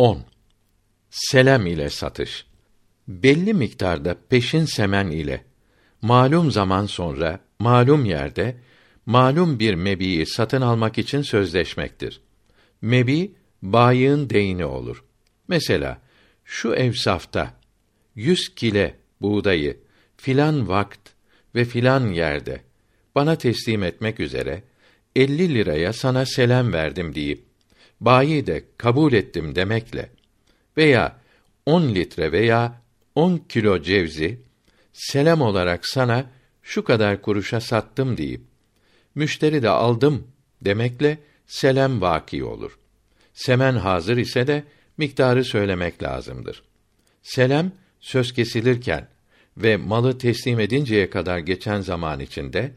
10. Selam ile satış. Belli miktarda peşin semen ile malum zaman sonra malum yerde malum bir mebiyi satın almak için sözleşmektir. Mebi bayığın deyini olur. Mesela şu evsafta 100 kile buğdayı filan vakt ve filan yerde bana teslim etmek üzere 50 liraya sana selam verdim deyip bayi de kabul ettim demekle veya 10 litre veya 10 kilo cevzi selam olarak sana şu kadar kuruşa sattım deyip müşteri de aldım demekle selam vaki olur. Semen hazır ise de miktarı söylemek lazımdır. Selam söz kesilirken ve malı teslim edinceye kadar geçen zaman içinde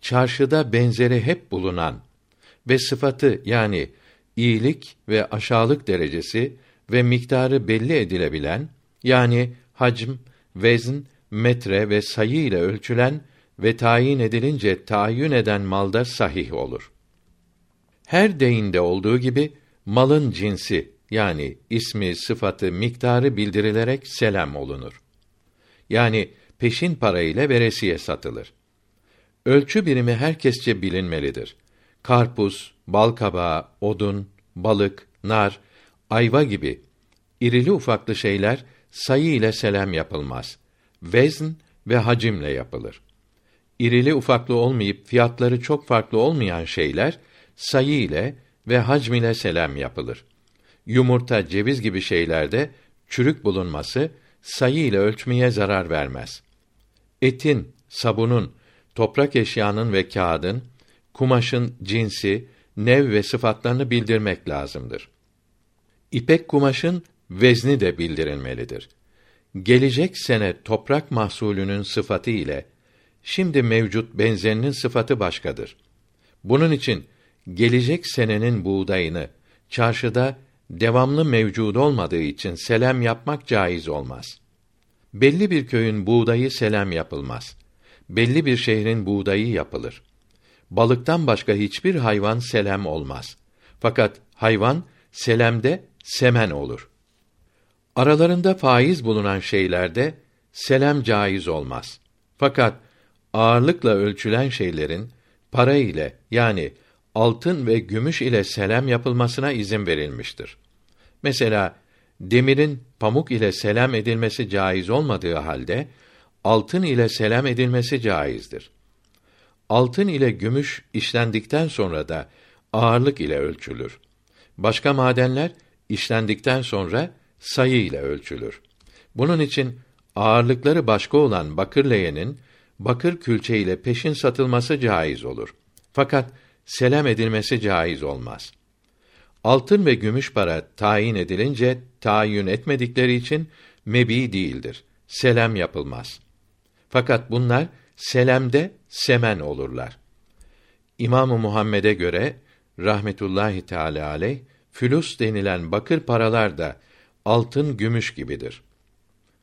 çarşıda benzeri hep bulunan ve sıfatı yani iyilik ve aşağılık derecesi ve miktarı belli edilebilen yani hacm, vezn, metre ve sayı ile ölçülen ve tayin edilince tayin eden malda sahih olur. Her deyinde olduğu gibi malın cinsi yani ismi, sıfatı, miktarı bildirilerek selam olunur. Yani peşin para ile veresiye satılır. Ölçü birimi herkesçe bilinmelidir. Karpuz, bal kabağı, odun, balık, nar, ayva gibi irili ufaklı şeyler sayı ile selam yapılmaz. Vezn ve hacimle yapılır. İrili ufaklı olmayıp fiyatları çok farklı olmayan şeyler sayı ile ve hacm ile selam yapılır. Yumurta, ceviz gibi şeylerde çürük bulunması sayı ile ölçmeye zarar vermez. Etin, sabunun, toprak eşyanın ve kağıdın, kumaşın cinsi, nev ve sıfatlarını bildirmek lazımdır. İpek kumaşın vezni de bildirilmelidir. Gelecek sene toprak mahsulünün sıfatı ile şimdi mevcut benzerinin sıfatı başkadır. Bunun için gelecek senenin buğdayını çarşıda devamlı mevcud olmadığı için selam yapmak caiz olmaz. Belli bir köyün buğdayı selam yapılmaz. Belli bir şehrin buğdayı yapılır. Balıktan başka hiçbir hayvan selam olmaz. Fakat hayvan selamde semen olur. Aralarında faiz bulunan şeylerde selam caiz olmaz. Fakat ağırlıkla ölçülen şeylerin para ile yani altın ve gümüş ile selam yapılmasına izin verilmiştir. Mesela demirin pamuk ile selam edilmesi caiz olmadığı halde altın ile selam edilmesi caizdir. Altın ile gümüş işlendikten sonra da ağırlık ile ölçülür. Başka madenler işlendikten sonra sayı ile ölçülür. Bunun için ağırlıkları başka olan bakır leğenin bakır külçe ile peşin satılması caiz olur. Fakat selam edilmesi caiz olmaz. Altın ve gümüş para tayin edilince tayin etmedikleri için mebi değildir. Selam yapılmaz. Fakat bunlar selamde semen olurlar. İmamı Muhammed'e göre rahmetullahi teala aleyh fülüs denilen bakır paralar da altın gümüş gibidir.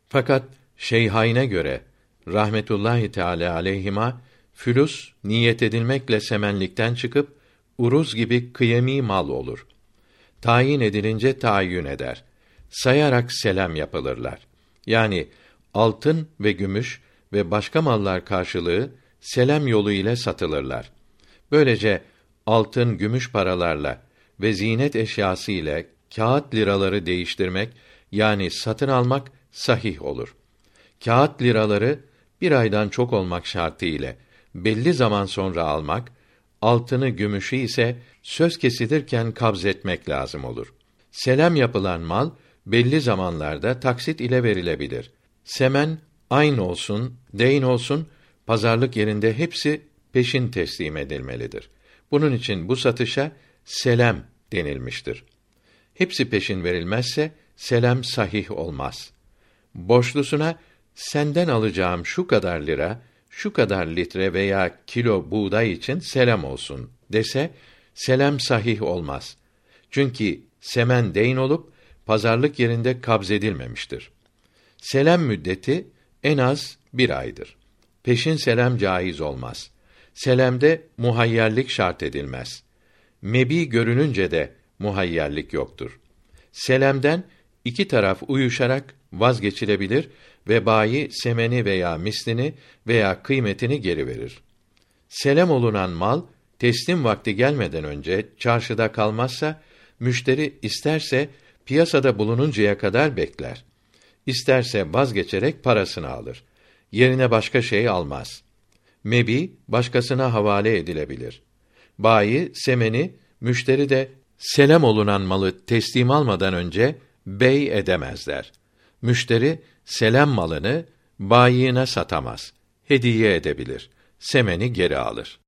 Fakat Şeyhayn'e göre rahmetullahi teala aleyhima fülüs niyet edilmekle semenlikten çıkıp uruz gibi kıyemi mal olur. Tayin edilince tayin eder. Sayarak selam yapılırlar. Yani altın ve gümüş ve başka mallar karşılığı selam yolu ile satılırlar. Böylece altın, gümüş paralarla ve zinet eşyası ile kağıt liraları değiştirmek yani satın almak sahih olur. Kağıt liraları bir aydan çok olmak şartı ile belli zaman sonra almak, altını gümüşü ise söz kesilirken kabz etmek lazım olur. Selam yapılan mal belli zamanlarda taksit ile verilebilir. Semen aynı olsun, deyn olsun, pazarlık yerinde hepsi peşin teslim edilmelidir. Bunun için bu satışa selam denilmiştir. Hepsi peşin verilmezse selam sahih olmaz. Borçlusuna senden alacağım şu kadar lira, şu kadar litre veya kilo buğday için selam olsun dese selam sahih olmaz. Çünkü semen deyn olup pazarlık yerinde kabz edilmemiştir. Selam müddeti en az bir aydır. Peşin selam caiz olmaz. Selamde muhayyerlik şart edilmez. Mebi görününce de muhayyerlik yoktur. Selemden iki taraf uyuşarak vazgeçilebilir ve bayi semeni veya mislini veya kıymetini geri verir. Selem olunan mal teslim vakti gelmeden önce çarşıda kalmazsa müşteri isterse piyasada bulununcaya kadar bekler. İsterse vazgeçerek parasını alır. Yerine başka şey almaz. Mebi başkasına havale edilebilir. Bayi semeni, müşteri de selam olunan malı teslim almadan önce bey edemezler. Müşteri selam malını bayine satamaz. Hediye edebilir. Semeni geri alır.